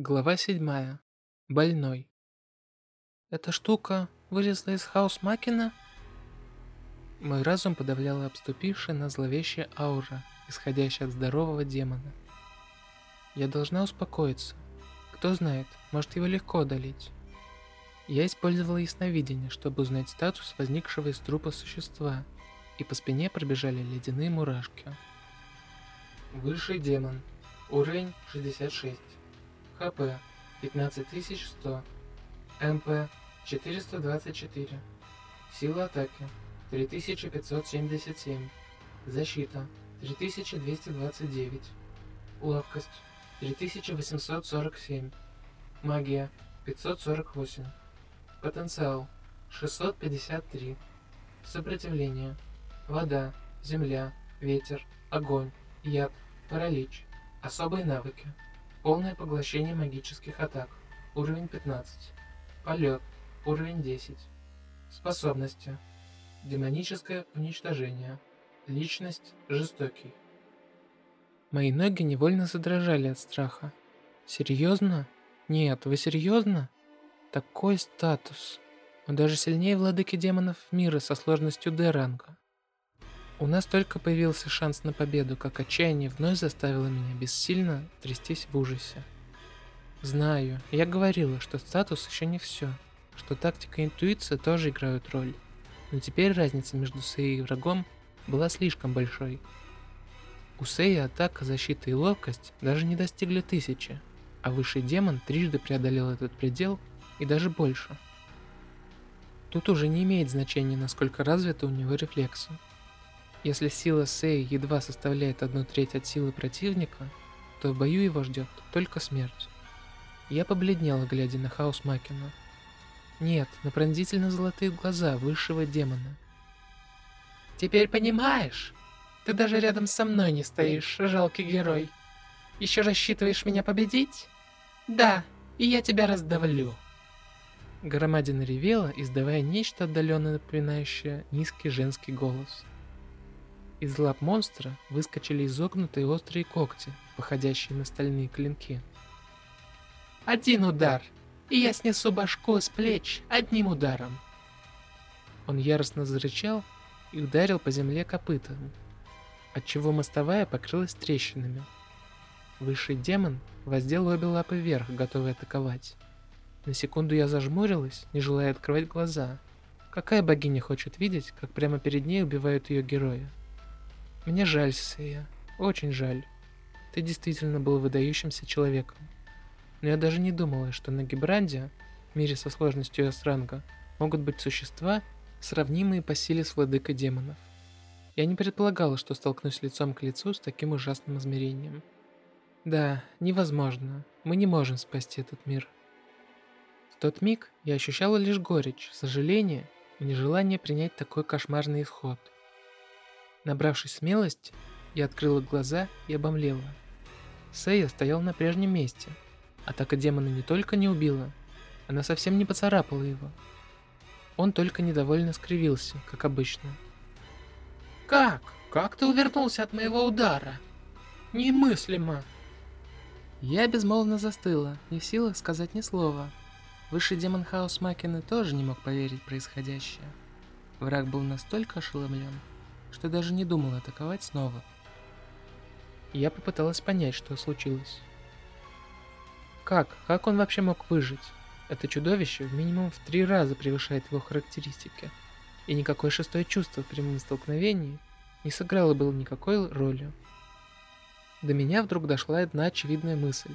Глава 7. Больной. Эта штука вылезла из хаос Макина? Мой разум подавляла обступившая на зловещая аура, исходящая от здорового демона. Я должна успокоиться. Кто знает, может его легко одолеть. Я использовала ясновидение, чтобы узнать статус возникшего из трупа существа, и по спине пробежали ледяные мурашки. Высший демон. Уровень 66. ХП 15100, МП 424, сила атаки 3577, защита 3229, ловкость 3847, магия 548, потенциал 653, сопротивление, вода, земля, ветер, огонь, яд, паралич, особые навыки. Полное поглощение магических атак. Уровень 15. Полет. Уровень 10. Способности. Демоническое уничтожение. Личность жестокий. Мои ноги невольно задрожали от страха. Серьезно? Нет, вы серьезно? Такой статус. Он даже сильнее владыки демонов мира со сложностью D-ранга. У нас только появился шанс на победу, как отчаяние вновь заставило меня бессильно трястись в ужасе. Знаю, я говорила, что статус еще не все, что тактика и интуиция тоже играют роль. Но теперь разница между Сеей и врагом была слишком большой. У Сеи атака, защита и ловкость даже не достигли тысячи, а высший демон трижды преодолел этот предел и даже больше. Тут уже не имеет значения, насколько развиты у него рефлексы. Если сила Сэй едва составляет одну треть от силы противника, то в бою его ждет только смерть. Я побледнела, глядя на хаос Макина. Нет, на пронзительно-золотые глаза высшего демона. «Теперь понимаешь? Ты даже рядом со мной не стоишь, жалкий герой. Еще рассчитываешь меня победить? Да, и я тебя раздавлю». Громадина ревела, издавая нечто отдаленно напоминающее низкий женский голос. Из лап монстра выскочили изогнутые острые когти, походящие на стальные клинки. «Один удар, и я снесу башку с плеч одним ударом!» Он яростно зарычал и ударил по земле копытом, отчего мостовая покрылась трещинами. Высший демон воздел обе лапы вверх, готовый атаковать. На секунду я зажмурилась, не желая открывать глаза. Какая богиня хочет видеть, как прямо перед ней убивают ее героя? Мне жаль, Сея. Очень жаль. Ты действительно был выдающимся человеком. Но я даже не думала, что на Гибранде, мире со сложностью S-ранга, могут быть существа, сравнимые по силе с владыкой демонов. Я не предполагала, что столкнусь лицом к лицу с таким ужасным измерением. Да, невозможно. Мы не можем спасти этот мир. В тот миг я ощущала лишь горечь, сожаление и нежелание принять такой кошмарный исход – Набравшись смелости, я открыла глаза и обомлела. Сэя стоял на прежнем месте. Атака демона не только не убила, она совсем не поцарапала его. Он только недовольно скривился, как обычно. «Как? Как ты увернулся от моего удара? Немыслимо!» Я безмолвно застыла, не в силах сказать ни слова. Высший демон Хаос Макины тоже не мог поверить в происходящее. Враг был настолько ошеломлен, что даже не думал атаковать снова. Я попыталась понять, что случилось. Как? Как он вообще мог выжить? Это чудовище минимум в три раза превышает его характеристики, и никакое шестое чувство в прямом столкновении не сыграло было никакой роли. До меня вдруг дошла одна очевидная мысль.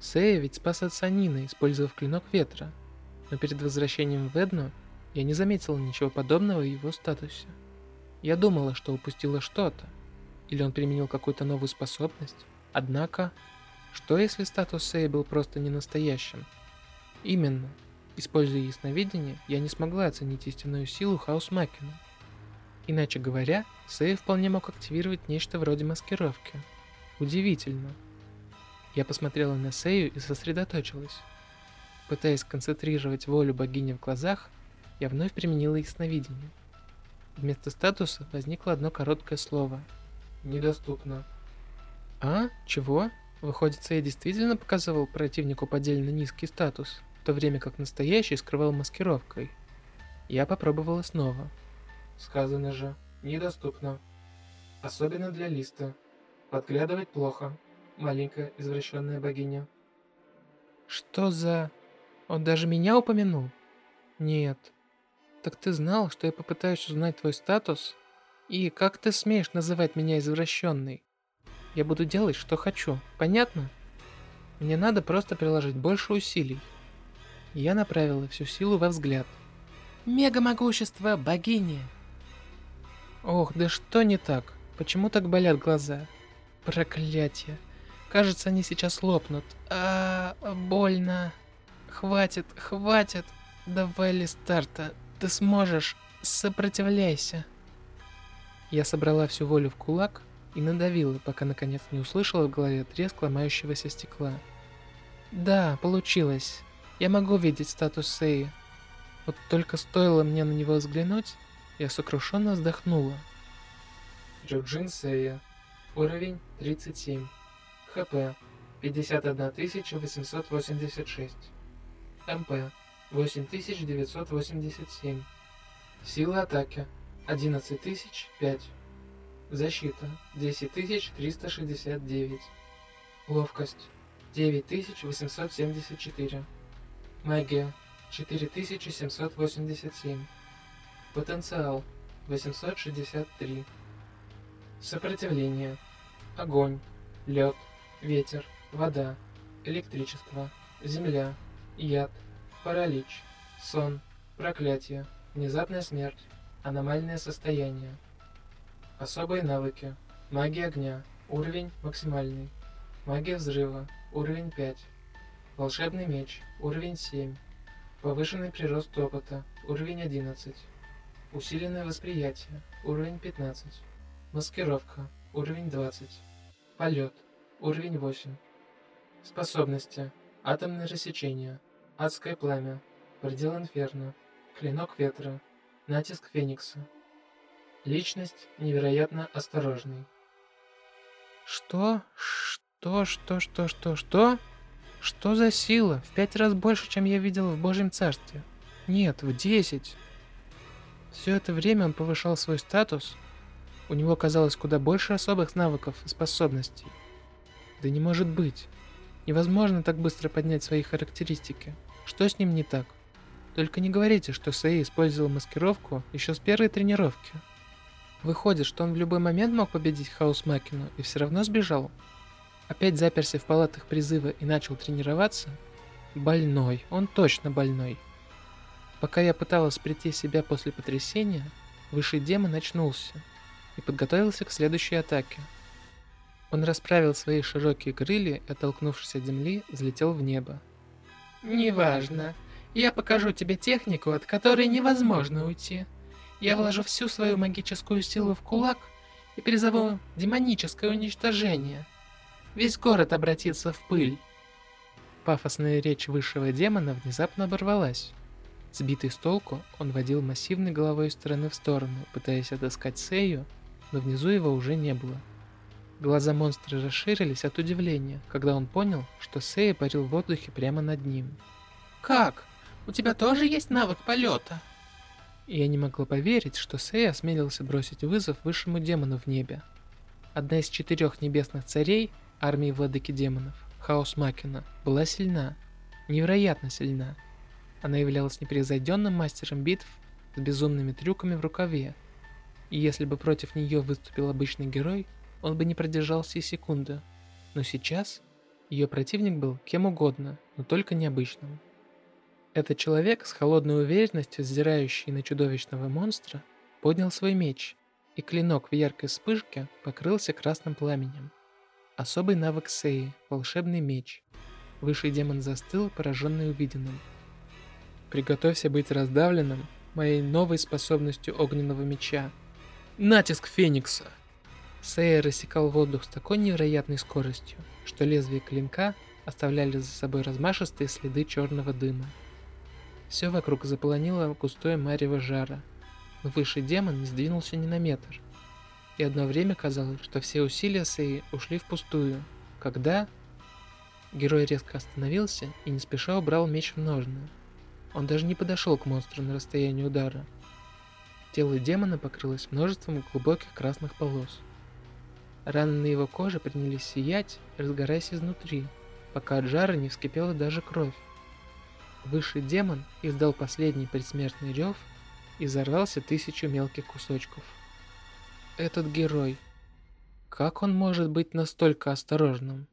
Сея ведь спас от Санина, использовав клинок ветра, но перед возвращением в Эдну я не заметила ничего подобного в его статусе. Я думала, что упустила что-то. Или он применил какую-то новую способность. Однако, что если статус Сэй был просто не настоящим? Именно. Используя ясновидение, я не смогла оценить истинную силу Хаус Макина. Иначе говоря, Сэй вполне мог активировать нечто вроде маскировки. Удивительно. Я посмотрела на Сэю и сосредоточилась. Пытаясь концентрировать волю богини в глазах, я вновь применила ясновидение. Вместо статуса возникло одно короткое слово. Недоступно. А? Чего? Выходит, Сэй действительно показывал противнику поддельно низкий статус, в то время как настоящий скрывал маскировкой. Я попробовала снова. Сказано же, недоступно. Особенно для Листа. Подглядывать плохо. Маленькая извращенная богиня. Что за... Он даже меня упомянул? Нет. Так ты знал, что я попытаюсь узнать твой статус? И как ты смеешь называть меня извращенной? Я буду делать, что хочу, понятно? Мне надо просто приложить больше усилий. Я направила всю силу во взгляд. Мега-могущество богини. Ох, да что не так? Почему так болят глаза? Проклятие. Кажется, они сейчас лопнут. А, больно. Хватит, хватит. Давай ли старта. Ты сможешь. Сопротивляйся. Я собрала всю волю в кулак и надавила, пока наконец не услышала в голове треск ломающегося стекла. Да, получилось. Я могу видеть статус Сеи. Вот только стоило мне на него взглянуть, я сокрушенно вздохнула. Джуджин Сея. Уровень 37. ХП 51886. МП 8987. Сила атаки 11005. Защита 10369. Ловкость 9874. Магия 4787. Потенциал 863. Сопротивление. Огонь, лед, ветер, вода, электричество, земля, яд, паралич, сон, проклятие, внезапная смерть, аномальное состояние. Особые навыки. Магия огня. Уровень максимальный. Магия взрыва. Уровень 5. Волшебный меч. Уровень 7. Повышенный прирост опыта. Уровень 11. Усиленное восприятие. Уровень 15. Маскировка. Уровень 20. Полет. Уровень 8. Способности. Атомное рассечение. Адское пламя. Предел инферно. Клинок ветра. Натиск Феникса. Личность невероятно осторожный. Что? Что? Что? Что? Что? Что? Что за сила? В пять раз больше, чем я видел в Божьем Царстве. Нет, в десять. Все это время он повышал свой статус, у него оказалось куда больше особых навыков и способностей. Да не может быть. Невозможно так быстро поднять свои характеристики. Что с ним не так? Только не говорите, что Сэй использовал маскировку еще с первой тренировки. Выходит, что он в любой момент мог победить Хаос Макину и все равно сбежал. Опять заперся в палатах призыва и начал тренироваться? Больной, он точно больной. Пока я пыталась прийти в себя после потрясения, высший демон очнулся – и подготовился к следующей атаке. Он расправил свои широкие крылья и, оттолкнувшись от земли, взлетел в небо. «Неважно. Я покажу тебе технику, от которой невозможно уйти. Я вложу всю свою магическую силу в кулак и призову демоническое уничтожение. Весь город обратится в пыль». Пафосная речь высшего демона внезапно оборвалась. Сбитый с толку, он водил массивной головой из стороны в сторону, пытаясь отыскать Сею, но внизу его уже не было. Глаза монстра расширились от удивления, когда он понял, что Сея парил в воздухе прямо над ним. «Как? У тебя тоже есть навык полета?» Я не могла поверить, что Сея осмелился бросить вызов высшему демону в небе. Одна из четырех небесных царей армии владыки демонов, Хаос Макина, была сильна, невероятно сильна. Она являлась непревзойденным мастером битв с безумными трюками в рукаве и если бы против нее выступил обычный герой, он бы не продержался и секунды. Но сейчас ее противник был кем угодно, но только необычным. Этот человек с холодной уверенностью, взирающий на чудовищного монстра, поднял свой меч, и клинок в яркой вспышке покрылся красным пламенем. Особый навык Сеи – волшебный меч. Высший демон застыл, пораженный увиденным. Приготовься быть раздавленным моей новой способностью огненного меча – Натиск Феникса. Сея рассекал воздух с такой невероятной скоростью, что лезвия клинка оставляли за собой размашистые следы черного дыма. Все вокруг заполонило густое марево жара, но высший демон не сдвинулся ни на метр. И одно время казалось, что все усилия Сеи ушли впустую, когда Герой резко остановился и не спеша убрал меч в ножны. Он даже не подошел к монстру на расстоянии удара. Тело демона покрылось множеством глубоких красных полос. Раны на его коже принялись сиять, разгораясь изнутри, пока от жара не вскипела даже кровь. Высший демон издал последний предсмертный рев и взорвался тысячу мелких кусочков. Этот герой. Как он может быть настолько осторожным?